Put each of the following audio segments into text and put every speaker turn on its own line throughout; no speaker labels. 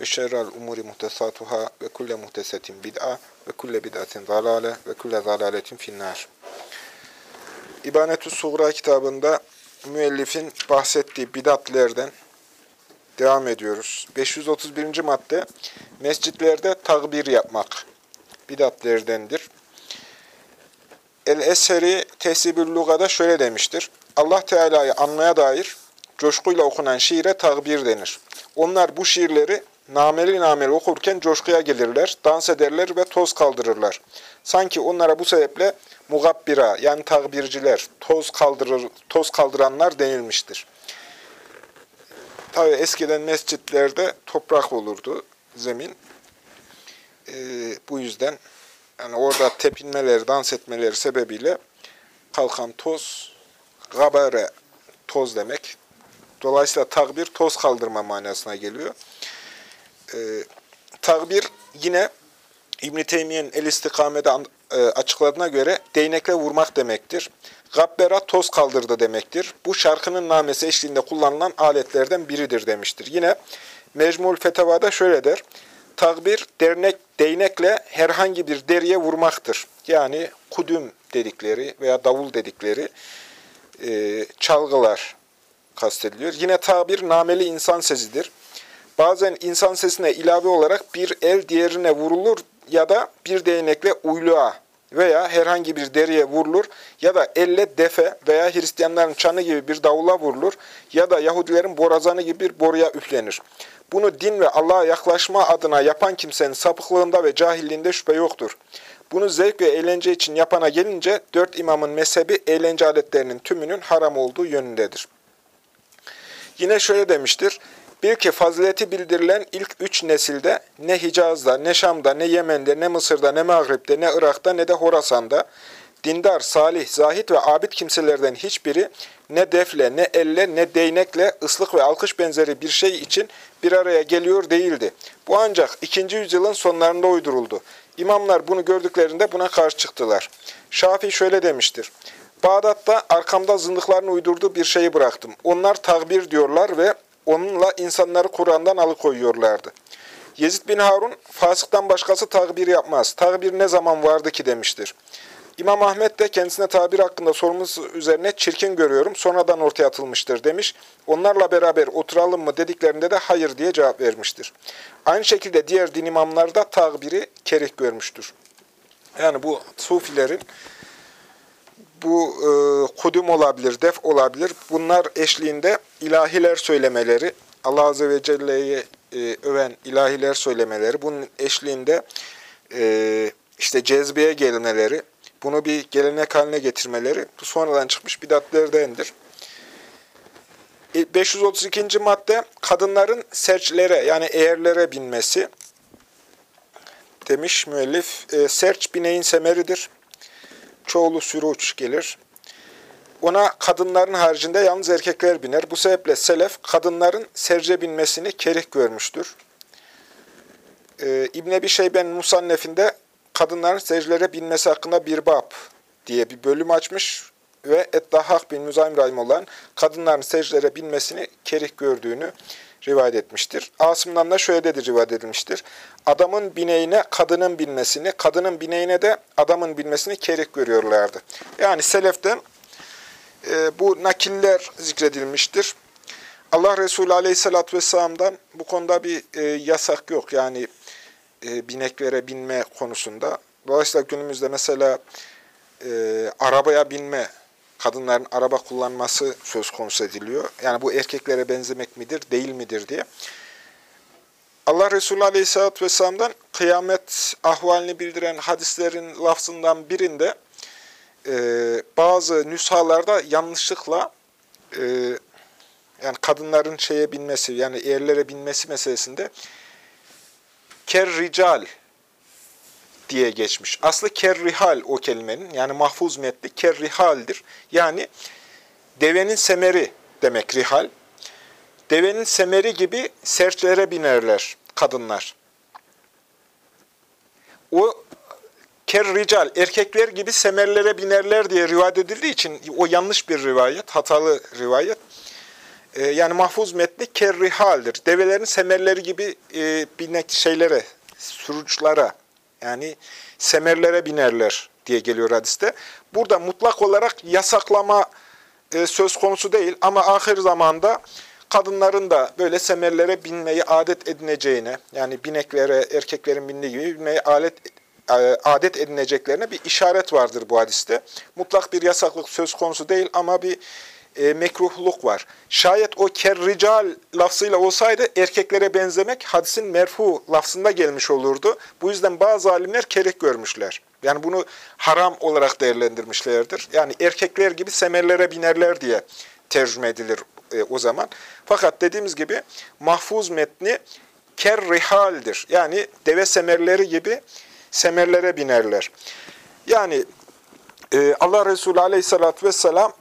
ve şerrel umuri muhtesatuhâ ve kulle muhtesetin bid'a ve kulle bid'atin zalâle ve kulle zalâletin finnâr. İbanetü Suğra kitabında müellifin bahsettiği bidatlerden devam ediyoruz. 531. madde mescitlerde takbir yapmak bidatlerdendir. El-Eseri Tehsibül Luga'da şöyle demiştir. Allah Teala'yı anmaya dair coşkuyla okunan şiire takbir denir. Onlar bu şiirleri nameli nameli okurken coşkuya gelirler, dans ederler ve toz kaldırırlar. Sanki onlara bu sebeple mugabbira yani takbirciler, toz, kaldırır, toz kaldıranlar denilmiştir. Tabi eskiden mescitlerde toprak olurdu zemin. Ee, bu yüzden yani orada tepinmeleri, dans etmeleri sebebiyle kalkan toz, gabare toz demek. Dolayısıyla takbir toz kaldırma manasına geliyor. Ee, takbir yine İbn-i Teymiye'nin el istikamede e, açıkladığına göre değnekle vurmak demektir. Gabbera toz kaldırdı demektir. Bu şarkının namesi eşliğinde kullanılan aletlerden biridir demiştir. Yine Mecmul Fetavada şöyle der. Takbir dernek, değnekle herhangi bir deriye vurmaktır. Yani kudüm dedikleri veya davul dedikleri e, çalgılar kastediliyor. Yine tabir nameli insan sesidir. Bazen insan sesine ilave olarak bir el diğerine vurulur ya da bir değnekle uyluğa veya herhangi bir deriye vurulur ya da elle defe veya Hristiyanların çanı gibi bir davula vurulur ya da Yahudilerin borazanı gibi bir boruya üflenir. Bunu din ve Allah'a yaklaşma adına yapan kimsenin sapıklığında ve cahilliğinde şüphe yoktur. Bunu zevk ve eğlence için yapana gelince dört imamın mezhebi eğlence aletlerinin tümünün haram olduğu yönündedir. Yine şöyle demiştir. Bil ki fazileti bildirilen ilk üç nesilde ne Hicaz'da, ne Şam'da, ne Yemen'de, ne Mısır'da, ne Mağrib'de, ne Irak'ta, ne de Horasan'da dindar, salih, zahit ve abid kimselerden hiçbiri ne defle, ne elle, ne değnekle ıslık ve alkış benzeri bir şey için bir araya geliyor değildi. Bu ancak ikinci yüzyılın sonlarında uyduruldu. İmamlar bunu gördüklerinde buna karşı çıktılar. Şafii şöyle demiştir. Bağdat'ta arkamda zındıkların uydurduğu bir şeyi bıraktım. Onlar takbir diyorlar ve onunla insanları Kur'an'dan alıkoyuyorlardı. Yezid bin Harun, fasıktan başkası takbir yapmaz. Takbir ne zaman vardı ki demiştir. İmam Ahmet de kendisine tabir hakkında sorması üzerine çirkin görüyorum, sonradan ortaya atılmıştır demiş. Onlarla beraber oturalım mı dediklerinde de hayır diye cevap vermiştir. Aynı şekilde diğer din imamları da takbiri kerih görmüştür. Yani bu sufilerin bu e, kudüm olabilir, def olabilir. Bunlar eşliğinde ilahiler söylemeleri, Allah Azze ve Celle'yi e, öven ilahiler söylemeleri, bunun eşliğinde e, işte cezbeye gelmeleri, bunu bir gelenek haline getirmeleri bu sonradan çıkmış bidatlerdendir. 532. madde kadınların serçlere yani eğerlere binmesi demiş müellif. E, serç bineğin semeridir. Çoğulu sürüç gelir. Ona kadınların haricinde yalnız erkekler biner. Bu sebeple selef kadınların serce binmesini kerih görmüştür. Ee, İbn Ebi Şeyben Musannef'inde kadınların secdelere binmesi hakkında bir bab diye bir bölüm açmış ve Eddahak bin Müzayim Rahim olan kadınların secdelere binmesini kerih gördüğünü rivayet etmiştir. Asım'dan da şöyle dedi rivayet edilmiştir. Adamın bineğine kadının binmesini, kadının bineğine de adamın binmesini kerih görüyorlardı. Yani seleften e, bu nakiller zikredilmiştir. Allah Resulü Aleyhisselatü Vesselam'dan bu konuda bir e, yasak yok. Yani e, bineklere binme konusunda. Dolayısıyla günümüzde mesela e, arabaya binme, kadınların araba kullanması söz konusu ediliyor. Yani bu erkeklere benzemek midir, değil midir diye. Allah Resulü Aleyhisselatü Vesselam'dan kıyamet ahvalini bildiren hadislerin lafzından birinde e, bazı nüshalarda yanlışlıkla e, yani kadınların şeye binmesi yani erlere binmesi meselesinde kerrical diye geçmiş. Aslı kerrihal o kelimenin. Yani mahfuz metni kerrihaldir. Yani devenin semeri demek rihal. Devenin semeri gibi sertlere binerler kadınlar. O kerrical, erkekler gibi semerlere binerler diye rivayet edildiği için o yanlış bir rivayet, hatalı rivayet. Ee, yani mahfuz metni kerrihaldir. Develerin semerleri gibi e, binek şeylere, sürücülere yani semerlere binerler diye geliyor hadiste. Burada mutlak olarak yasaklama e, söz konusu değil ama ahir zamanda kadınların da böyle semerlere binmeyi adet edineceğine, yani bineklere, erkeklerin bindiği gibi binmeyi alet, e, adet edineceklerine bir işaret vardır bu hadiste. Mutlak bir yasaklık söz konusu değil ama bir e, mekruhluk var. Şayet o kerrical lafzıyla olsaydı erkeklere benzemek hadisin merfu lafzında gelmiş olurdu. Bu yüzden bazı alimler kerih görmüşler. Yani bunu haram olarak değerlendirmişlerdir. Yani erkekler gibi semerlere binerler diye tercüme edilir e, o zaman. Fakat dediğimiz gibi mahfuz metni kerrihaldir. Yani deve semerleri gibi semerlere binerler. Yani e, Allah Resulü aleyhissalatü vesselam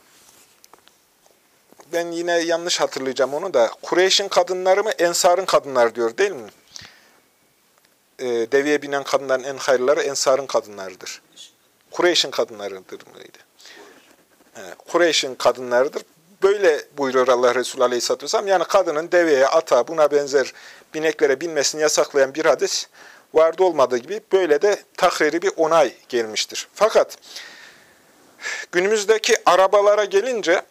ben yine yanlış hatırlayacağım onu da. Kureyş'in kadınları mı, Ensar'ın kadınları diyor değil mi? E, deveye binen kadınların en hayırları Ensar'ın kadınlarıdır. Kureyş'in kadınlarıdır mıydı? E, Kureyş'in kadınlarıdır. Böyle buyuruyor Allah Resulü Aleyhisselatü Vesselam. Yani kadının deveye, ata, buna benzer bineklere binmesini yasaklayan bir hadis vardı olmadığı gibi böyle de tahriri bir onay gelmiştir. Fakat günümüzdeki arabalara gelince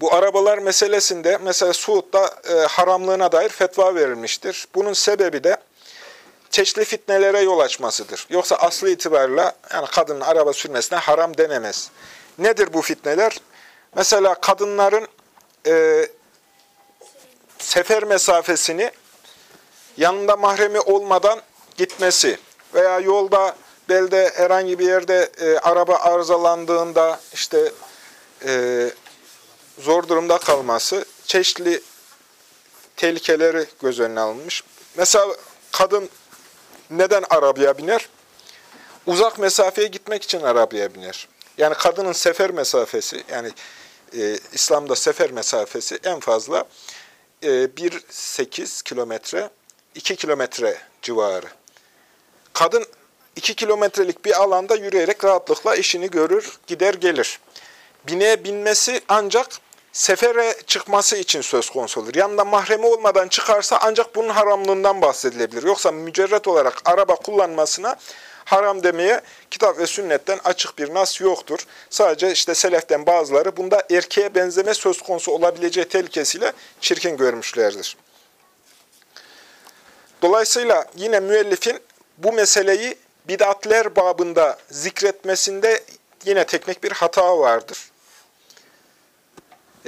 bu arabalar meselesinde mesela Suud'da e, haramlığına dair fetva verilmiştir. Bunun sebebi de çeşitli fitnelere yol açmasıdır. Yoksa aslı itibariyle yani kadının araba sürmesine haram denemez. Nedir bu fitneler? Mesela kadınların e, sefer mesafesini yanında mahremi olmadan gitmesi veya yolda belde herhangi bir yerde e, araba arızalandığında işte e, zor durumda kalması çeşitli tehlikeleri göz önüne alınmış. Mesela kadın neden arabaya biner? Uzak mesafeye gitmek için arabaya biner. Yani kadının sefer mesafesi, yani e, İslam'da sefer mesafesi en fazla e, 1-8 kilometre, 2 kilometre civarı. Kadın 2 kilometrelik bir alanda yürüyerek rahatlıkla işini görür, gider gelir. Bineğe binmesi ancak sefere çıkması için söz konusu olur. Yanında mahremi olmadan çıkarsa ancak bunun haramlığından bahsedilebilir. Yoksa mücerret olarak araba kullanmasına haram demeye kitap ve sünnetten açık bir nas yoktur. Sadece işte seleften bazıları bunda erkeğe benzeme söz konusu olabileceği tehlikesiyle çirkin görmüşlerdir. Dolayısıyla yine müellifin bu meseleyi bidatler babında zikretmesinde yine teknik bir hata vardır.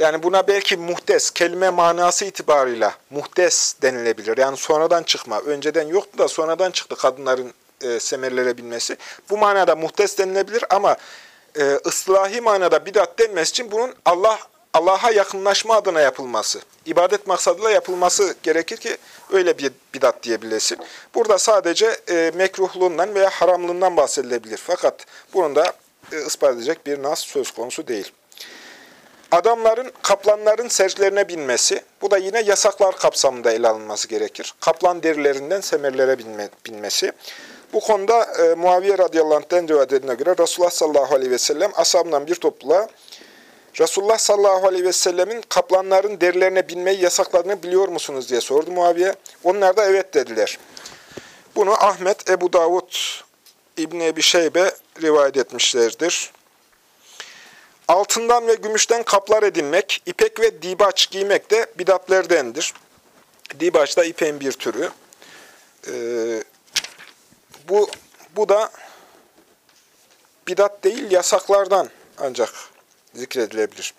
Yani buna belki muhtes, kelime manası itibarıyla muhtes denilebilir. Yani sonradan çıkma. Önceden yoktu da sonradan çıktı kadınların e, semerlere binmesi. Bu manada muhtes denilebilir ama e, ıslahi manada bidat denmesi için bunun Allah Allah'a yakınlaşma adına yapılması, ibadet maksadıyla yapılması gerekir ki öyle bir bidat diyebilesin. Burada sadece e, mekruhluğundan veya haramlığından bahsedilebilir. Fakat bunun da e, ispat edecek bir nas söz konusu değil. Adamların kaplanların serçlerine binmesi, bu da yine yasaklar kapsamında ele alınması gerekir. Kaplan derilerinden semerlere binme, binmesi. Bu konuda e, Muaviye radıyallahu anh'den rivayet göre Resulullah sallallahu aleyhi ve sellem ashabından bir topluluğa Resulullah sallallahu aleyhi ve sellemin kaplanların derilerine binmeyi yasakladığını biliyor musunuz diye sordu Muaviye. Onlar da evet dediler. Bunu Ahmet, Ebu Davud, İbni Ebi Şeybe rivayet etmişlerdir. Altından ve gümüşten kaplar edinmek, ipek ve dibaç giymek de bidatlerdendir. Dibaç da ipeğin bir türü. Ee, bu, bu da bidat değil, yasaklardan ancak zikredilebilir.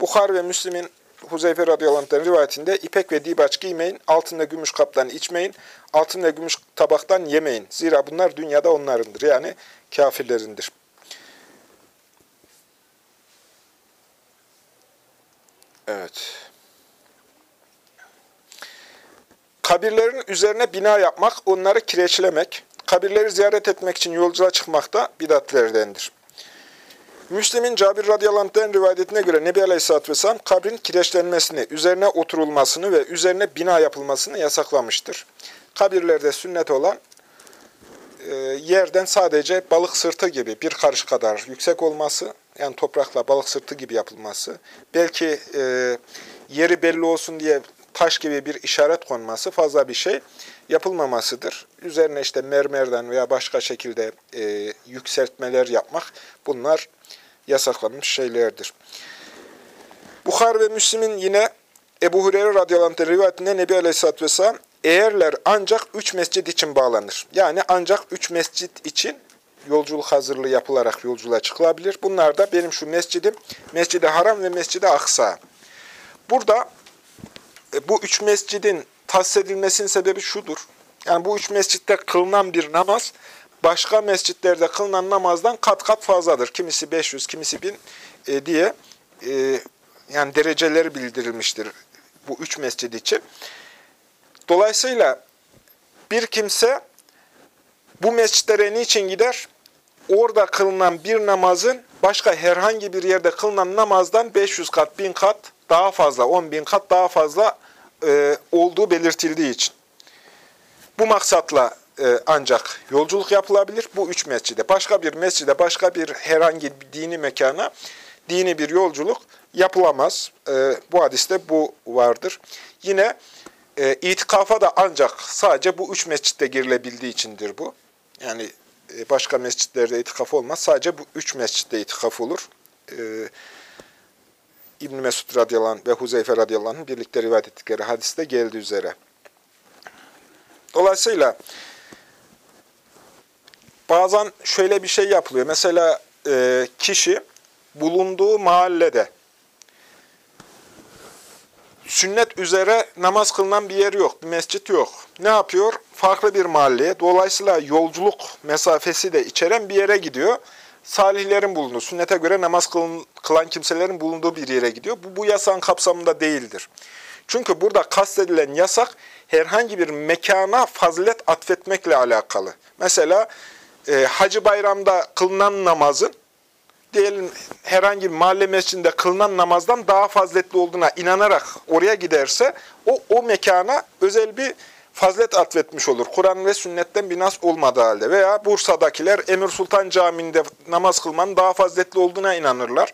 Bukhar ve Müslim'in Huzeyfe radıyallahu rivayetinde ipek ve dibaç giymeyin, altın gümüş kaptan içmeyin, altın gümüş tabaktan yemeyin. Zira bunlar dünyada onlarındır. Yani kafirlerindir. Evet. Kabirlerin üzerine bina yapmak, onları kireçlemek, kabirleri ziyaret etmek için yolculuğa çıkmak da bidatlerdendir. Müslim'in Cabir radıyallahu rivayetine göre Nebi Aleyhisselatü Vesselam kabrin kireçlenmesini, üzerine oturulmasını ve üzerine bina yapılmasını yasaklamıştır. Kabirlerde sünnet olan e, yerden sadece balık sırtı gibi bir karış kadar yüksek olması, yani toprakla balık sırtı gibi yapılması, belki e, yeri belli olsun diye taş gibi bir işaret konması fazla bir şey yapılmamasıdır. Üzerine işte mermerden veya başka şekilde e, yükseltmeler yapmak bunlar yasaklanmış şeylerdir. Bukhar ve Müslim'in yine Ebu Hureyre radıyallahu anh rivayetinde Nebi Aleyhisselatü Vesselam eğerler ancak üç mescid için bağlanır. Yani ancak üç mescid için yolculuk hazırlığı yapılarak yolculuğa çıkılabilir. Bunlar da benim şu mescidim, Mescid-i Haram ve Mescid-i Aksa. Burada e, bu üç mescidin tahsis edilmesinin sebebi şudur. Yani bu üç mescitte kılınan bir namaz, başka mescitlerde kılınan namazdan kat kat fazladır. Kimisi 500, kimisi 1000 e, diye e, yani dereceleri bildirilmiştir bu üç mescid için. Dolayısıyla bir kimse bu mescitlere niçin gider? Orada kılınan bir namazın başka herhangi bir yerde kılınan namazdan 500 kat, 1000 kat daha fazla, 10 bin kat daha fazla e, olduğu belirtildiği için. Bu maksatla e, ancak yolculuk yapılabilir bu üç mescide. Başka bir mescide, başka bir herhangi bir dini mekana dini bir yolculuk yapılamaz. E, bu hadiste bu vardır. Yine e, itikafa da ancak sadece bu üç mescitte girilebildiği içindir bu. Yani başka mescitlerde itikaf olmaz. Sadece bu üç mescitte itikaf olur. E, İbn Mesud radıyallahu ve Huzeyfe radıyallahu birlikte rivayet ettikleri hadiste geldiği üzere. Dolayısıyla bazen şöyle bir şey yapılıyor. Mesela e, kişi bulunduğu mahallede sünnet üzere namaz kılınan bir yer yok, bir mescit yok. Ne yapıyor? Farklı bir mahalleye, dolayısıyla yolculuk mesafesi de içeren bir yere gidiyor. Salihlerin bulunduğu, sünnete göre namaz kılan kimselerin bulunduğu bir yere gidiyor. Bu, bu yasağın kapsamında değildir. Çünkü burada kastedilen yasak herhangi bir mekana fazilet atfetmekle alakalı. Mesela e, Hacı Bayram'da kılınan namazın diyelim herhangi bir mahalle mescidinde kılınan namazdan daha faziletli olduğuna inanarak oraya giderse o, o mekana özel bir fazilet atfetmiş olur. Kur'an ve sünnetten bir nas olmadığı halde. Veya Bursa'dakiler Emir Sultan Camii'nde namaz kılmanın daha faziletli olduğuna inanırlar.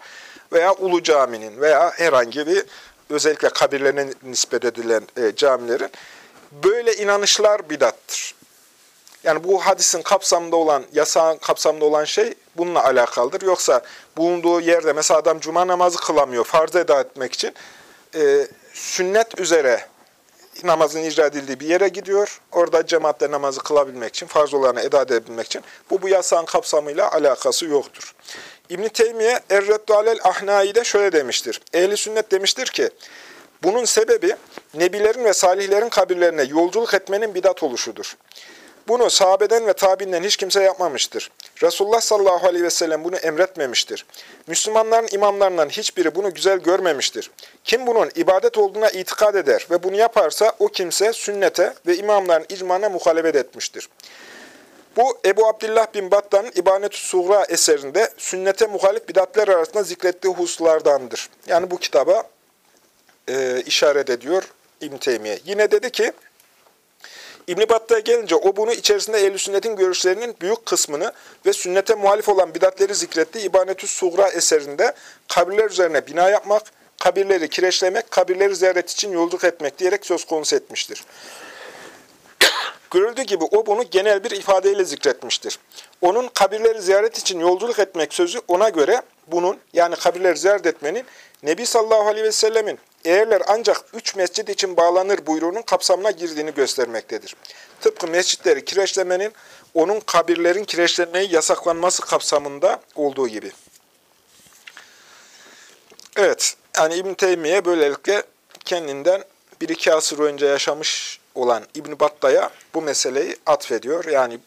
Veya Ulu Cami'nin veya herhangi bir özellikle kabirlerine nispet edilen e, camilerin böyle inanışlar bidattır. Yani bu hadisin kapsamında olan, yasağın kapsamında olan şey bununla alakalıdır. Yoksa bulunduğu yerde mesela adam cuma namazı kılamıyor farz eda etmek için e, sünnet üzere namazın icra edildiği bir yere gidiyor. Orada cemaatle namazı kılabilmek için, farz olanı eda edebilmek için bu bu yasağın kapsamıyla alakası yoktur. İbn-i Teymiye Erreddu alel Ahnai'de şöyle demiştir. Ehli sünnet demiştir ki, bunun sebebi nebilerin ve salihlerin kabirlerine yolculuk etmenin bidat oluşudur. Bunu sahabeden ve tabinden hiç kimse yapmamıştır. Resulullah sallallahu aleyhi ve sellem bunu emretmemiştir. Müslümanların imamlarından hiçbiri bunu güzel görmemiştir. Kim bunun ibadet olduğuna itikad eder ve bunu yaparsa o kimse sünnete ve imamların icmana muhalefet etmiştir. Bu Ebu Abdullah bin Battan'ın İbanet-ü Suğra eserinde sünnete muhalif bidatler arasında zikrettiği hususlardandır. Yani bu kitaba e, işaret ediyor İbn Teymiye. Yine dedi ki, İbn-i Battah'a gelince o bunu içerisinde ehl sünnetin görüşlerinin büyük kısmını ve sünnete muhalif olan bidatleri zikretti. İbanetü Suğra eserinde kabirler üzerine bina yapmak, kabirleri kireçlemek, kabirleri ziyaret için yolculuk etmek diyerek söz konusu etmiştir. Görüldüğü gibi o bunu genel bir ifadeyle zikretmiştir. Onun kabirleri ziyaret için yolculuk etmek sözü ona göre bunun yani kabirleri ziyaret etmenin Nebi sallallahu aleyhi ve sellemin eğerler ancak üç mescid için bağlanır buyruğunun kapsamına girdiğini göstermektedir. Tıpkı mescitleri kireçlemenin onun kabirlerin kireçlenmeyi yasaklanması kapsamında olduğu gibi. Evet, yani İbn Teymiye böylelikle kendinden bir iki asır önce yaşamış olan İbn Battah'a bu meseleyi atfediyor. Yani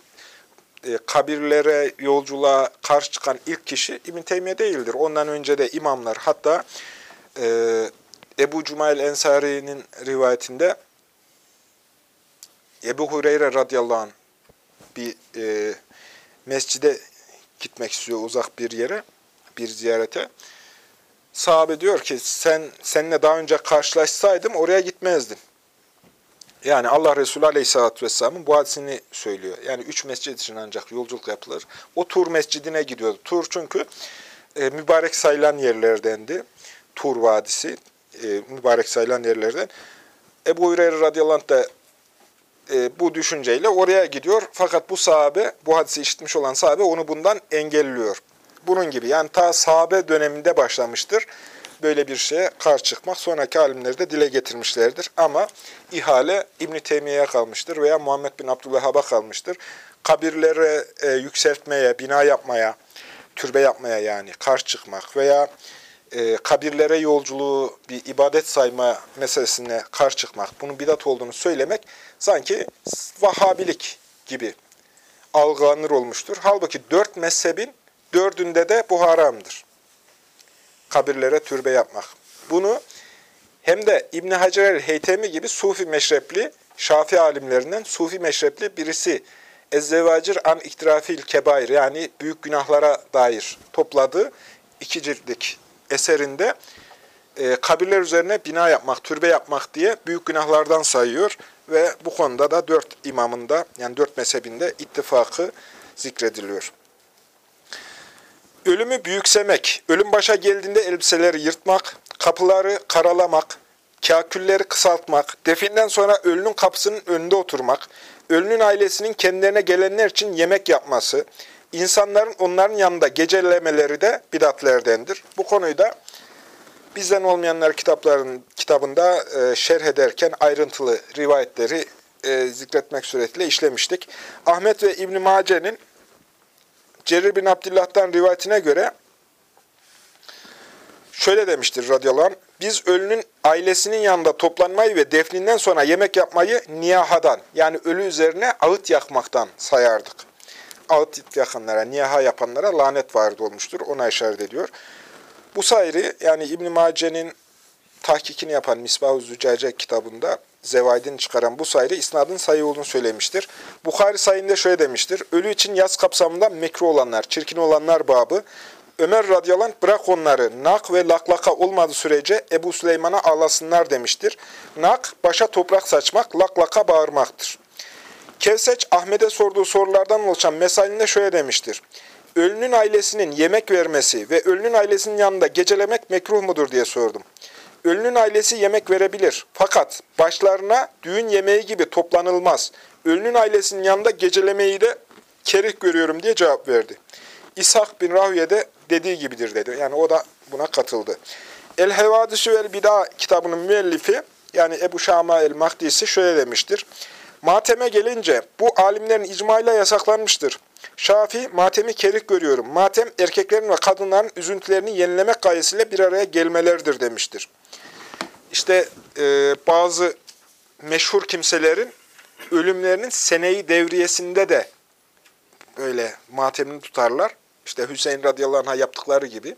e, kabirlere, yolculuğa karşı çıkan ilk kişi İbn Teymiye değildir. Ondan önce de imamlar hatta e, Ebu Cumayl Ensari'nin rivayetinde Ebu Hureyre radıyallahu anh bir e, mescide gitmek istiyor uzak bir yere, bir ziyarete. Sahabe diyor ki sen seninle daha önce karşılaşsaydım oraya gitmezdin. Yani Allah Resulü Aleyhisselatü Vesselam'ın bu hadisini söylüyor. Yani üç mescid için ancak yolculuk yapılır. O Tur mescidine gidiyordu. Tur çünkü e, mübarek sayılan yerlerdendi. Tur Vadisi e, mübarek sayılan yerlerden. Ebu Hureyre radıyallahu anh da e, bu düşünceyle oraya gidiyor. Fakat bu sahabe, bu hadisi işitmiş olan sahabe onu bundan engelliyor. Bunun gibi yani ta sahabe döneminde başlamıştır böyle bir şeye karşı çıkmak. Sonraki alimler de dile getirmişlerdir. Ama ihale İbn-i Teymiye'ye kalmıştır veya Muhammed bin Abdülvehhab'a kalmıştır. Kabirlere e, yükseltmeye, bina yapmaya, türbe yapmaya yani karşı çıkmak veya e, kabirlere yolculuğu bir ibadet sayma meselesine karşı çıkmak, bunun bidat olduğunu söylemek sanki Vahabilik gibi algılanır olmuştur. Halbuki dört mezhebin dördünde de bu haramdır. Kabirlere türbe yapmak. Bunu hem de İbn Hacer el-Heytemi gibi Sufi meşrepli, Şafi alimlerinden Sufi meşrepli birisi Ezzevacir an iktirafil kebair yani büyük günahlara dair topladığı iki ciltlik eserinde e, kabirler üzerine bina yapmak, türbe yapmak diye büyük günahlardan sayıyor ve bu konuda da dört imamında yani dört mezhebinde ittifakı zikrediliyor. Ölümü büyüksemek, ölüm başa geldiğinde elbiseleri yırtmak, kapıları karalamak, kakülleri kısaltmak, definden sonra ölünün kapısının önünde oturmak, ölünün ailesinin kendilerine gelenler için yemek yapması, insanların onların yanında gecelemeleri de bidatlerdendir. Bu konuyu da bizden olmayanlar kitapların kitabında e, şerh ederken ayrıntılı rivayetleri e, zikretmek suretiyle işlemiştik. Ahmet ve İbn Mace'nin Cerir bin Abdillah'tan rivayetine göre şöyle demiştir radıyallahu anh, biz ölünün ailesinin yanında toplanmayı ve defninden sonra yemek yapmayı niyahadan yani ölü üzerine ağıt yakmaktan sayardık. Ağıt yakanlara, niyaha yapanlara lanet vardı olmuştur. Ona işaret ediyor. Bu sayri yani İbn-i Mace'nin tahkikini yapan Misbah-ı kitabında Zevaid'in çıkaran bu sayri isnadın sayı olduğunu söylemiştir. Bukhari sayında şöyle demiştir. Ölü için yaz kapsamında mekruh olanlar, çirkin olanlar babı. Ömer radıyallahu anh, bırak onları nak ve laklaka olmadığı sürece Ebu Süleyman'a ağlasınlar demiştir. Nak, başa toprak saçmak, laklaka bağırmaktır. Kevseç, Ahmet'e sorduğu sorulardan oluşan mesalinde şöyle demiştir. Ölünün ailesinin yemek vermesi ve ölünün ailesinin yanında gecelemek mekruh mudur diye sordum. Ölünün ailesi yemek verebilir. Fakat başlarına düğün yemeği gibi toplanılmaz. Ölünün ailesinin yanında gecelemeyi de kerih görüyorum diye cevap verdi. İshak bin Rahüye de dediği gibidir dedi. Yani o da buna katıldı. El Hevadisi vel Bida kitabının müellifi yani Ebu Şama el Mahdisi şöyle demiştir. Mateme gelince bu alimlerin icmayla yasaklanmıştır. Şafi, matemi kerik görüyorum. Matem, erkeklerin ve kadınların üzüntülerini yenilemek gayesiyle bir araya gelmeleridir demiştir. İşte e, bazı meşhur kimselerin ölümlerinin seneyi devriyesinde de böyle matemini tutarlar. İşte Hüseyin radıyallahu anh'a yaptıkları gibi.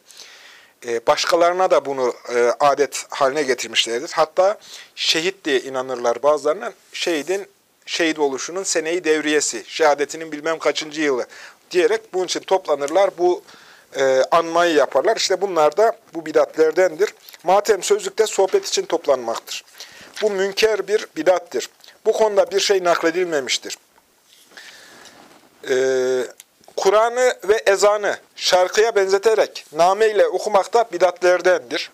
E, başkalarına da bunu e, adet haline getirmişlerdir. Hatta şehit diye inanırlar bazılarına. Şehidin şehit oluşunun seneyi devriyesi, şehadetinin bilmem kaçıncı yılı diyerek bunun için toplanırlar. Bu e, anmayı yaparlar. İşte bunlar da bu bidatlerdendir. Matem sözlükte sohbet için toplanmaktır. Bu münker bir bidattir. Bu konuda bir şey nakledilmemiştir. Ee, Kur'an'ı ve ezanı şarkıya benzeterek name ile okumak da bidatlerdendir.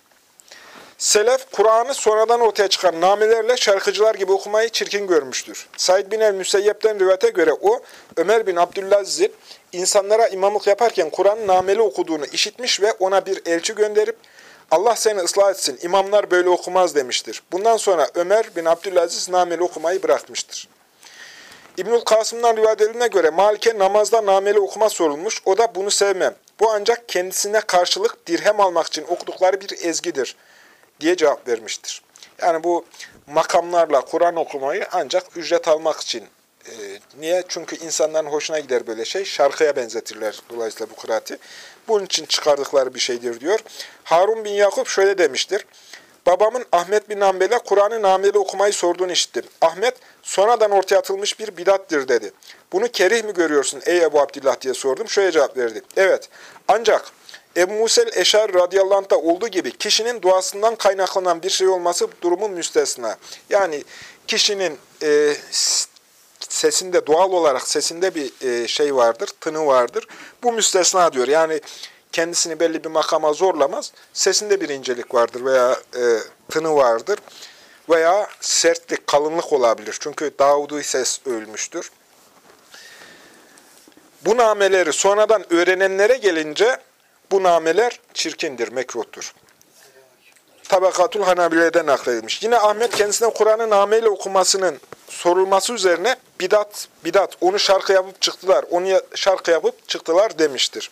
Selef, Kur'an'ı sonradan ortaya çıkan namelerle şarkıcılar gibi okumayı çirkin görmüştür. Said bin el-Müseyyep'ten rivayete göre o, Ömer bin Abdülaziz'in insanlara imamlık yaparken Kur'an'ın nameli okuduğunu işitmiş ve ona bir elçi gönderip, Allah seni ıslah etsin, imamlar böyle okumaz demiştir. Bundan sonra Ömer bin Abdülaziz nameli okumayı bırakmıştır. İbnül Kasım'dan rivayet göre Malik'e namazda nameli okuma sorulmuş. O da bunu sevmem. Bu ancak kendisine karşılık dirhem almak için okudukları bir ezgidir diye cevap vermiştir. Yani bu makamlarla Kur'an okumayı ancak ücret almak için. E, niye? Çünkü insanların hoşuna gider böyle şey. Şarkıya benzetirler dolayısıyla bu kıraati. Bunun için çıkardıkları bir şeydir diyor. Harun bin Yakup şöyle demiştir. Babamın Ahmet bin Hanbel'e Kur'an'ı nameli okumayı sorduğunu işittim. Ahmet, sonradan ortaya atılmış bir bidattir dedi. Bunu kerih mi görüyorsun ey Ebu Abdillah diye sordum. Şöyle cevap verdi. Evet ancak Ebu Musel Eşar radıyallahu olduğu gibi kişinin duasından kaynaklanan bir şey olması durumu müstesna. Yani kişinin e, sesinde doğal olarak sesinde bir e, şey vardır, tını vardır. Bu müstesna diyor. Yani kendisini belli bir makama zorlamaz. Sesinde bir incelik vardır veya e, tını vardır. Veya sertlik, kalınlık olabilir. Çünkü Davud'u ses ölmüştür. Bu nameleri sonradan öğrenenlere gelince bu nameler çirkindir, mekruhtur. Tabakatul Hanabile'den nakledilmiş. Yine Ahmet kendisine Kur'an'ı nameyle okumasının sorulması üzerine bidat, bidat, onu şarkı yapıp çıktılar, onu şarkı yapıp çıktılar demiştir.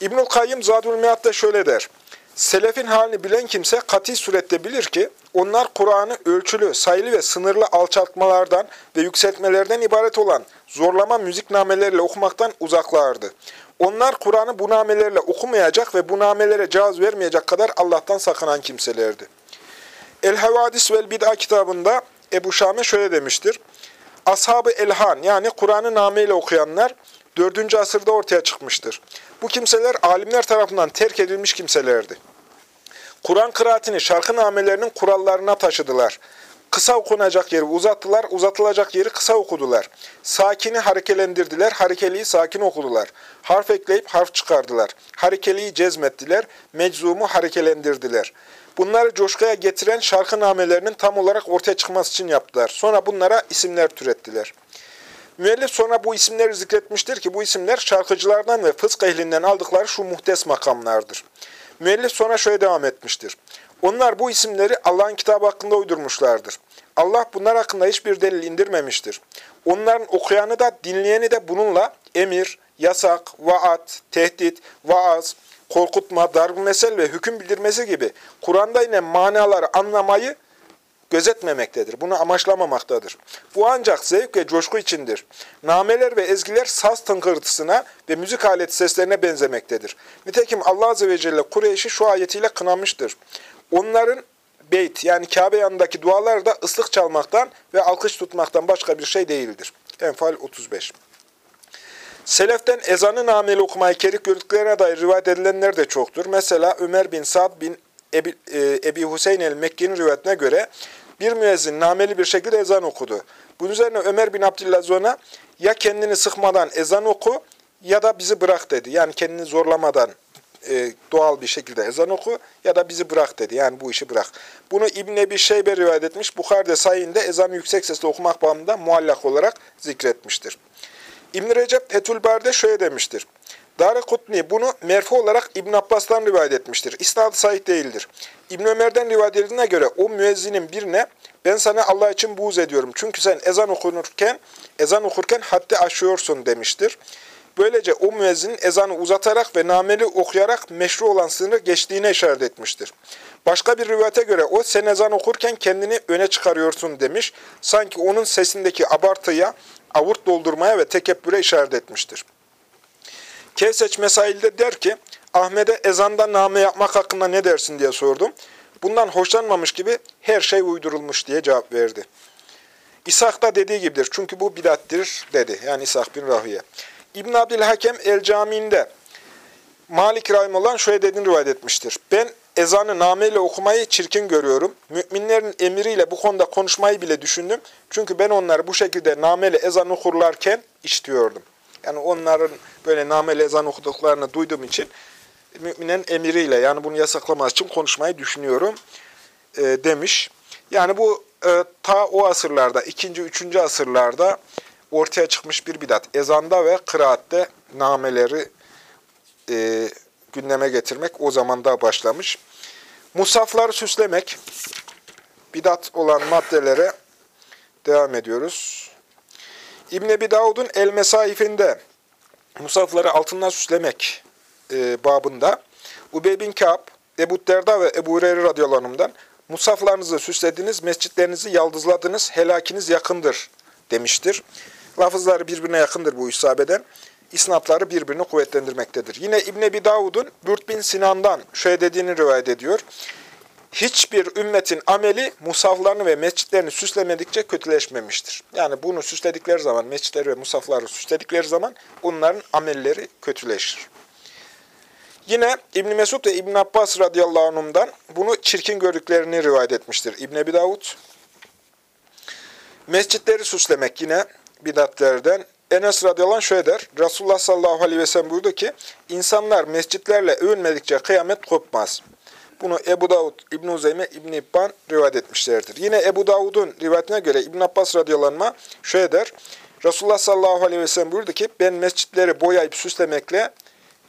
İbnül Kayyım Zadül Mead'da şöyle der. Selefin halini bilen kimse kati surette bilir ki onlar Kur'an'ı ölçülü, sayılı ve sınırlı alçaltmalardan ve yükseltmelerden ibaret olan zorlama müzik nameleriyle okumaktan uzaklardı. Onlar Kur'an'ı bu namelerle okumayacak ve bu namelere cevaz vermeyecek kadar Allah'tan sakınan kimselerdi. El-Havadis vel Bid'a kitabında Ebu Şame şöyle demiştir. Ashab-ı Elhan yani Kur'an'ı nameyle okuyanlar 4. asırda ortaya çıkmıştır. Bu kimseler alimler tarafından terk edilmiş kimselerdi. Kur'an kıraatini şarkı namelerinin kurallarına taşıdılar. Kısa okunacak yeri uzattılar, uzatılacak yeri kısa okudular. Sakini harekelendirdiler, harekeliyi sakin okudular. Harf ekleyip harf çıkardılar. Harekeliyi cezmettiler, meczumu harekelendirdiler. Bunları coşkuya getiren şarkı namelerinin tam olarak ortaya çıkması için yaptılar. Sonra bunlara isimler türettiler. Müellif sonra bu isimleri zikretmiştir ki bu isimler şarkıcılardan ve fısk ehlinden aldıkları şu muhtes makamlardır. Müellif sonra şöyle devam etmiştir. Onlar bu isimleri Allah'ın kitabı hakkında uydurmuşlardır. Allah bunlar hakkında hiçbir delil indirmemiştir. Onların okuyanı da dinleyeni de bununla emir, yasak, vaat, tehdit, vaaz, korkutma, darb mesel ve hüküm bildirmesi gibi Kur'an'da yine manaları anlamayı gözetmemektedir. Bunu amaçlamamaktadır. Bu ancak zevk ve coşku içindir. Nameler ve ezgiler saz tınkırtısına ve müzik aleti seslerine benzemektedir. Nitekim Allah Azze ve Celle Kureyş'i şu ayetiyle kınamıştır. Onların beyt yani Kabe yanındaki dualar da ıslık çalmaktan ve alkış tutmaktan başka bir şey değildir. Enfal 35 Seleften ezanı nameli okumayı kerik gördüklerine dair rivayet edilenler de çoktur. Mesela Ömer bin Sa'd bin Ebi, e, Ebi Hüseyin el-Mekki'nin rivayetine göre bir müezzin nameli bir şekilde ezan okudu. Bunun üzerine Ömer bin Abdülazz ona ya kendini sıkmadan ezan oku ya da bizi bırak dedi. Yani kendini zorlamadan e, doğal bir şekilde ezan oku ya da bizi bırak dedi. Yani bu işi bırak. Bunu İbn Ebi Şeybe rivayet etmiş. Bukhari'de sayinde ezanı yüksek sesle okumak bağımında muallak olarak zikretmiştir. İbn Recep Fethülbari'de şöyle demiştir. Dar-ı Kutni bunu merfu olarak İbn Abbas'tan rivayet etmiştir. İsnad sahih değildir. İbn Ömer'den rivayet edildiğine göre o müezzinin birine ben sana Allah için buğz ediyorum. Çünkü sen ezan okunurken ezan okurken haddi aşıyorsun demiştir. Böylece o müezzinin ezanı uzatarak ve nameli okuyarak meşru olan sınırı geçtiğine işaret etmiştir. Başka bir rivayete göre o sen ezan okurken kendini öne çıkarıyorsun demiş. Sanki onun sesindeki abartıya, avurt doldurmaya ve tekebbüre işaret etmiştir. Kevseç mesailde der ki, Ahmet'e ezanda name yapmak hakkında ne dersin diye sordum. Bundan hoşlanmamış gibi her şey uydurulmuş diye cevap verdi. İshak da dediği gibidir. Çünkü bu bidattir dedi. Yani İshak bin Rahüye. İbn Abdülhakem El Camii'nde Malik olan şöyle dediğini rivayet etmiştir. Ben ezanı nameyle okumayı çirkin görüyorum. Müminlerin emiriyle bu konuda konuşmayı bile düşündüm. Çünkü ben onları bu şekilde nameli ezan okurlarken işitiyordum. Yani onların böyle nameli ezan okuduklarını duyduğum için müminin emiriyle yani bunu yasaklamak için konuşmayı düşünüyorum e, demiş. Yani bu e, ta o asırlarda, ikinci, üçüncü asırlarda ortaya çıkmış bir bidat. Ezanda ve kıraatte nameleri e, gündeme getirmek o zamanda başlamış. Musafları süslemek, bidat olan maddelere devam ediyoruz. İbn Ebi Davud'un El Mesaifinde musafları altından süslemek e, babında Ubey bin Ka'b, Ebu Derda ve Ebu Hureyre radıyallahu musaflarınızı süslediniz, mescitlerinizi yaldızladınız, helakiniz yakındır demiştir. Lafızları birbirine yakındır bu isabeden. İsnapları birbirini kuvvetlendirmektedir. Yine İbn Ebi Davud'un Bürt bin Sinan'dan şöyle dediğini rivayet ediyor. hiçbir ümmetin ameli musaflarını ve mescitlerini süslemedikçe kötüleşmemiştir. Yani bunu süsledikleri zaman, mescitleri ve musafları süsledikleri zaman onların amelleri kötüleşir. Yine İbn Mesud ve İbn Abbas radıyallahu anhum'dan bunu çirkin gördüklerini rivayet etmiştir. İbn Ebi Davud Mescitleri süslemek yine bidatlerden. Enes radıyallahu anh şöyle der. Resulullah sallallahu aleyhi ve sellem buyurdu ki, insanlar mescitlerle övünmedikçe kıyamet kopmaz. Bunu Ebu Davud, İbn-i Uzeyme, İbn-i İbban rivayet etmişlerdir. Yine Ebu Davud'un rivayetine göre İbn Abbas radıyallahu anh şöyle der. Resulullah sallallahu aleyhi ve sellem buyurdu ki, ben mescitleri boyayıp süslemekle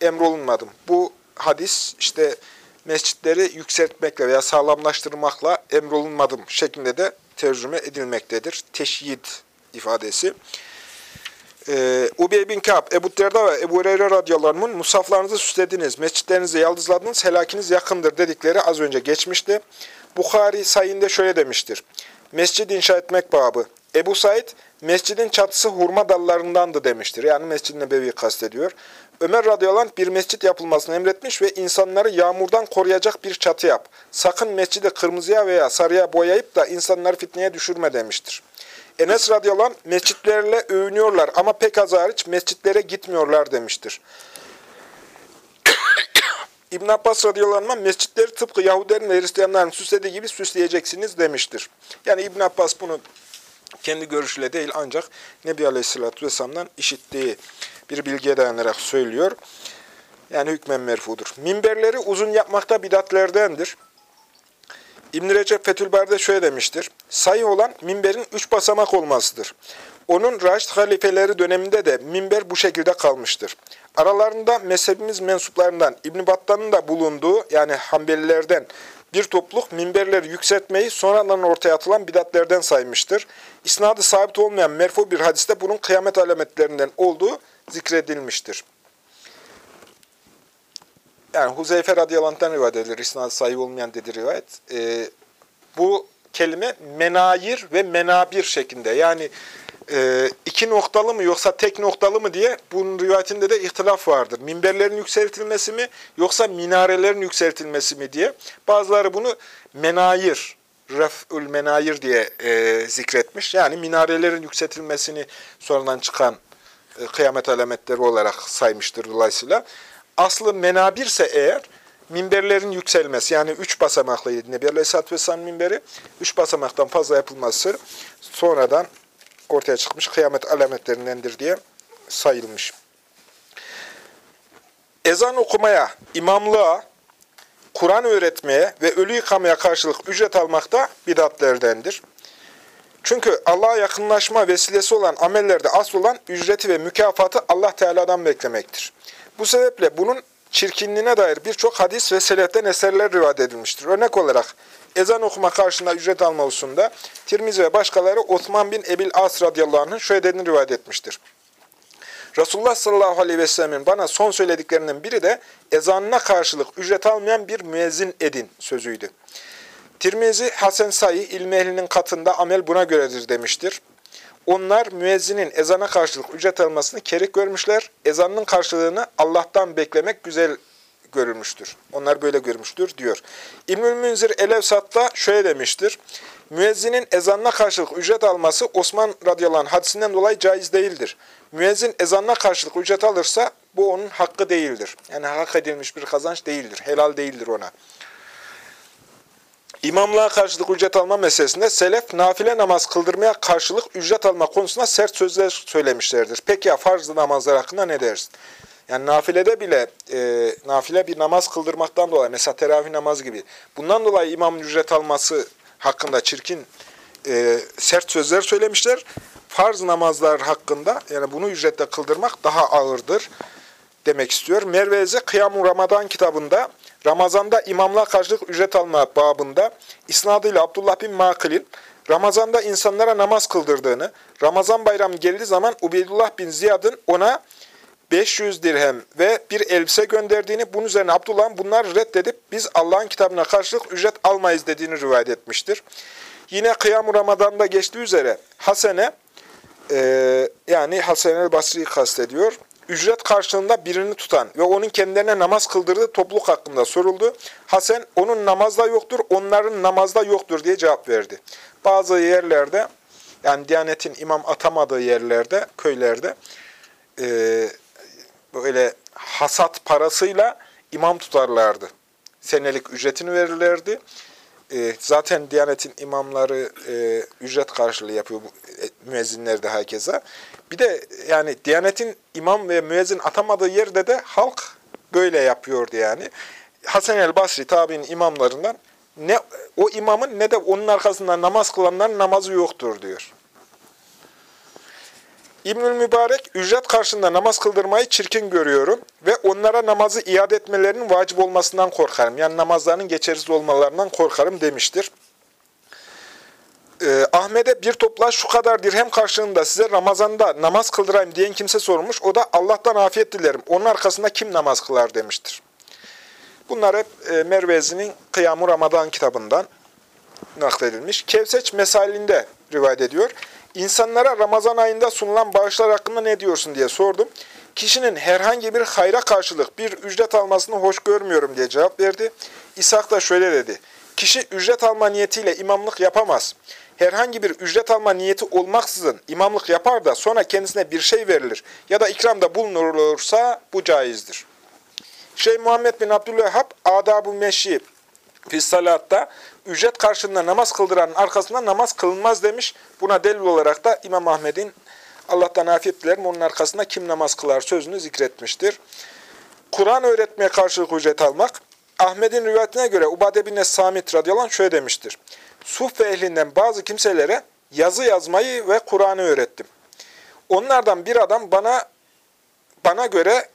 emrolunmadım. Bu hadis işte mescitleri yükseltmekle veya sağlamlaştırmakla emrolunmadım şeklinde de tercüme edilmektedir. Teşyid ifadesi. Ee, Ubey bin Ka'b, Ebu Derda ve Ebu Hureyre radıyallahu anh'ın musaflarınızı süslediniz, mescitlerinizi yaldızladınız, helakiniz yakındır dedikleri az önce geçmişti. Bukhari sayinde şöyle demiştir. Mescid inşa etmek babı. Ebu Said, mescidin çatısı hurma dallarındandı demiştir. Yani Mescid-i Nebevi kastediyor. Ömer radıyallahu anh bir mescit yapılmasını emretmiş ve insanları yağmurdan koruyacak bir çatı yap. Sakın mescidi kırmızıya veya sarıya boyayıp da insanları fitneye düşürme demiştir. Enes radıyallahu anh mescitlerle övünüyorlar ama pek az hariç mescitlere gitmiyorlar demiştir. İbn Abbas radıyallahu anh mescitleri tıpkı Yahudilerin ve Hristiyanların süslediği gibi süsleyeceksiniz demiştir. Yani İbn Abbas bunu kendi görüşüyle değil ancak Nebi Aleyhisselatü Vesselam'dan işittiği bir bilgiye dayanarak söylüyor. Yani hükmen merfudur. Minberleri uzun yapmakta bidatlerdendir. İbn-i Recep Fethülbari'de şöyle demiştir. Sayı olan minberin üç basamak olmasıdır. Onun Raşid halifeleri döneminde de minber bu şekilde kalmıştır. Aralarında mezhebimiz mensuplarından İbn Battan'ın da bulunduğu yani Hanbelilerden bir topluluk minberleri yükseltmeyi sonradan ortaya atılan bidatlerden saymıştır. İsnadı sabit olmayan merfu bir hadiste bunun kıyamet alametlerinden olduğu zikredilmiştir. Yani Huzeyfe radıyallahu rivayet edilir. İsnadı sahih olmayan dedi rivayet. Ee, bu kelime menayir ve menabir şeklinde. Yani e, iki noktalı mı yoksa tek noktalı mı diye bunun rivayetinde de ihtilaf vardır. Minberlerin yükseltilmesi mi yoksa minarelerin yükseltilmesi mi diye. Bazıları bunu menayir, ref'ül menayir diye e, zikretmiş. Yani minarelerin yükseltilmesini sonradan çıkan e, kıyamet alametleri olarak saymıştır dolayısıyla. Aslı menabirse eğer, minberlerin yükselmesi, yani üç basamaklıydı Nebi Aleyhisselatü Vesselam minberi, üç basamaktan fazla yapılması sonradan ortaya çıkmış kıyamet alametlerindendir diye sayılmış. Ezan okumaya, imamlığa, Kur'an öğretmeye ve ölü yıkamaya karşılık ücret almak da bidatlerdendir. Çünkü Allah'a yakınlaşma vesilesi olan amellerde asıl olan ücreti ve mükafatı Allah Teala'dan beklemektir. Bu sebeple bunun çirkinliğine dair birçok hadis ve seleften eserler rivayet edilmiştir. Örnek olarak ezan okuma karşında ücret alma hususunda Tirmizi ve başkaları Osman bin Ebil As radıyallahu anh'ın şöyle dediğini rivayet etmiştir. Resulullah sallallahu aleyhi ve sellemin bana son söylediklerinden biri de ezanına karşılık ücret almayan bir müezzin edin sözüydü. Tirmizi Hasan Sayı ilmi ehlinin katında amel buna göredir demiştir. Onlar müezzinin ezana karşılık ücret almasını kerik görmüşler. Ezanın karşılığını Allah'tan beklemek güzel görülmüştür. Onlar böyle görmüştür diyor. İbnül Münzir Elevsat'ta şöyle demiştir. Müezzinin ezanına karşılık ücret alması Osman radıyallahu anh hadisinden dolayı caiz değildir. Müezzin ezanına karşılık ücret alırsa bu onun hakkı değildir. Yani hak edilmiş bir kazanç değildir. Helal değildir ona. İmamlığa karşılık ücret alma meselesinde selef nafile namaz kıldırmaya karşılık ücret alma konusunda sert sözler söylemişlerdir. Peki ya farz namazlar hakkında ne dersin? Yani nafilede bile e, nafile bir namaz kıldırmaktan dolayı mesela teravih namazı gibi bundan dolayı imamın ücret alması hakkında çirkin e, sert sözler söylemişler. Farz namazlar hakkında yani bunu ücretle kıldırmak daha ağırdır demek istiyor. Merveze Kıyam-ı Ramazan kitabında Ramazanda imamla karşılık ücret alma babında isnadıyla Abdullah bin Makil'in Ramazanda insanlara namaz kıldırdığını, Ramazan bayramı geldiği zaman Ubeydullah bin Ziyad'ın ona 500 dirhem ve bir elbise gönderdiğini, bunun üzerine Abdullah'ın bunları reddedip biz Allah'ın kitabına karşılık ücret almayız dediğini rivayet etmiştir. Yine Kıyam-ı Ramazan'da geçtiği üzere Hasene, e, yani Hasan el Basri'yi kastediyor. Ücret karşılığında birini tutan ve onun kendilerine namaz kıldırdığı topluluk hakkında soruldu. Hasan onun namazda yoktur, onların namazda yoktur diye cevap verdi. Bazı yerlerde yani Diyanet'in imam atamadığı yerlerde, köylerde e, böyle hasat parasıyla imam tutarlardı. Senelik ücretini verirlerdi. E, zaten Diyanet'in imamları e, ücret karşılığı yapıyor, e, müezzinler de herkese. Bir de yani Diyanet'in imam ve müezzin atamadığı yerde de halk böyle yapıyordu yani. Hasan el Basri tabi'nin imamlarından ne o imamın ne de onun arkasında namaz kılanların namazı yoktur diyor. İbnül Mübarek, ücret karşında namaz kıldırmayı çirkin görüyorum ve onlara namazı iade etmelerinin vacip olmasından korkarım. Yani namazlarının geçersiz olmalarından korkarım demiştir. Ee, Ahmet'e bir topla şu kadar dirhem karşılığında size Ramazan'da namaz kıldırayım diyen kimse sormuş. O da Allah'tan afiyet dilerim. Onun arkasında kim namaz kılar demiştir. Bunlar hep e, Mervezi'nin Kıyam-ı Ramazan kitabından nakledilmiş. Kevseç mesalinde rivayet ediyor. İnsanlara Ramazan ayında sunulan bağışlar hakkında ne diyorsun diye sordum. Kişinin herhangi bir hayra karşılık bir ücret almasını hoş görmüyorum diye cevap verdi. İshak da şöyle dedi. Kişi ücret alma niyetiyle imamlık yapamaz. Herhangi bir ücret alma niyeti olmaksızın imamlık yapar da sonra kendisine bir şey verilir ya da ikramda bulunursa bu caizdir. Şeyh Muhammed bin Abdülvehhab Adab-ı Meşi Fissalatta ücret karşılığında namaz kıldıranın arkasında namaz kılınmaz demiş. Buna delil olarak da İmam Ahmet'in Allah'tan afiyet dilerim onun arkasında kim namaz kılar sözünü zikretmiştir. Kur'an öğretmeye karşılık ücret almak. Ahmet'in rivayetine göre Ubade bin Samit radıyallahu anh şöyle demiştir. Suf ve ehlinden bazı kimselere yazı yazmayı ve Kur'an'ı öğrettim. Onlardan bir adam bana bana göre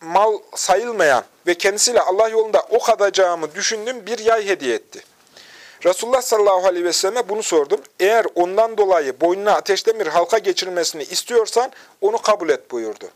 mal sayılmayan ve kendisiyle Allah yolunda ok atacağımı düşündüğüm bir yay hediye etti. Resulullah sallallahu aleyhi ve selleme bunu sordum. Eğer ondan dolayı boynuna ateşten bir halka geçirilmesini istiyorsan onu kabul et buyurdu.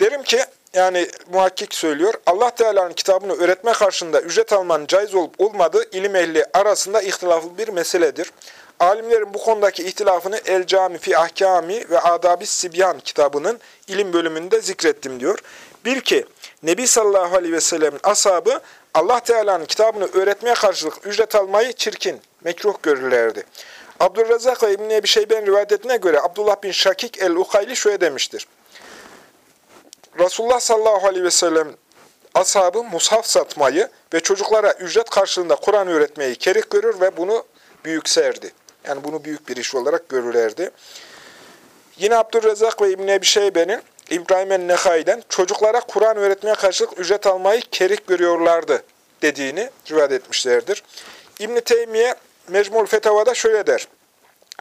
Derim ki, yani muhakkik söylüyor, Allah Teala'nın kitabını öğretme karşında ücret almanın caiz olup olmadığı ilim ehli arasında ihtilaflı bir meseledir. Alimlerin bu konudaki ihtilafını El Cami fi Ahkami ve Adabi Sibyan kitabının ilim bölümünde zikrettim diyor. Bil ki Nebi sallallahu aleyhi ve sellemin ashabı Allah Teala'nın kitabını öğretmeye karşılık ücret almayı çirkin, mekruh görürlerdi. Abdurrazak ve İbn-i Ebi Şeyben rivayetine göre Abdullah bin Şakik el-Ukayli şöyle demiştir. Resulullah sallallahu aleyhi ve sellem ashabı mushaf satmayı ve çocuklara ücret karşılığında Kur'an öğretmeyi kerik görür ve bunu büyükserdi. Yani bunu büyük bir iş olarak görürlerdi. Yine Abdurrezzak ve İbn-i Ebi Şeybe'nin İbrahim el-Nehai'den çocuklara Kur'an öğretmeye karşılık ücret almayı kerik görüyorlardı dediğini rivayet etmişlerdir. İbn-i Teymiye Mecmul Fetava'da şöyle der.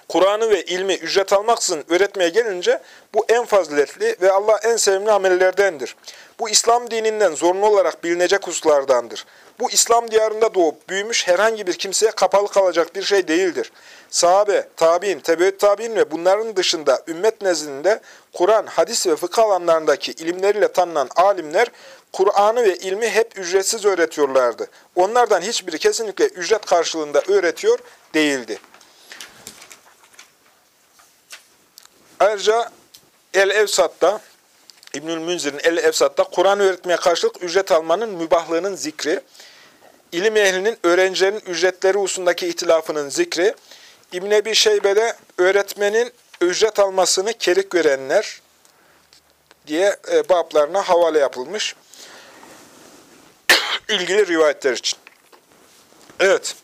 Kur'an'ı ve ilmi ücret almaksızın öğretmeye gelince bu en faziletli ve Allah en sevimli amellerdendir. Bu İslam dininden zorunlu olarak bilinecek hususlardandır. Bu İslam diyarında doğup büyümüş herhangi bir kimseye kapalı kalacak bir şey değildir. Sahabe, tabi'in, tebeüt tabi'in ve bunların dışında ümmet nezdinde Kur'an, hadis ve fıkıh alanlarındaki ilimleriyle tanınan alimler Kur'an'ı ve ilmi hep ücretsiz öğretiyorlardı. Onlardan hiçbiri kesinlikle ücret karşılığında öğretiyor değildi. Ayrıca El-Evsat'ta, İbnül Münzir'in El-Evsat'ta Kur'an öğretmeye karşılık ücret almanın mübahlığının zikri, ilim ehlinin öğrencilerin ücretleri hususundaki ihtilafının zikri, İbn Ebi Şeybe'de öğretmenin ücret almasını kerik görenler diye e, bablarına havale yapılmış. ilgili rivayetler için. Evet.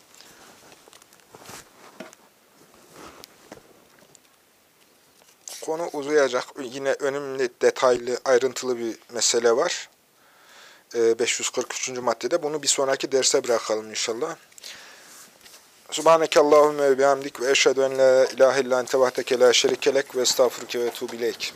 Konu uzayacak. Yine önemli, detaylı, ayrıntılı bir mesele var. 543. E, maddede. Bunu bir sonraki derse bırakalım inşallah. Subhaneke Allahümme ve bihamdik ve eşhedü en la ilahe illa ente vahdeke la şerikelek ve estağfurke ve tuğbileyk.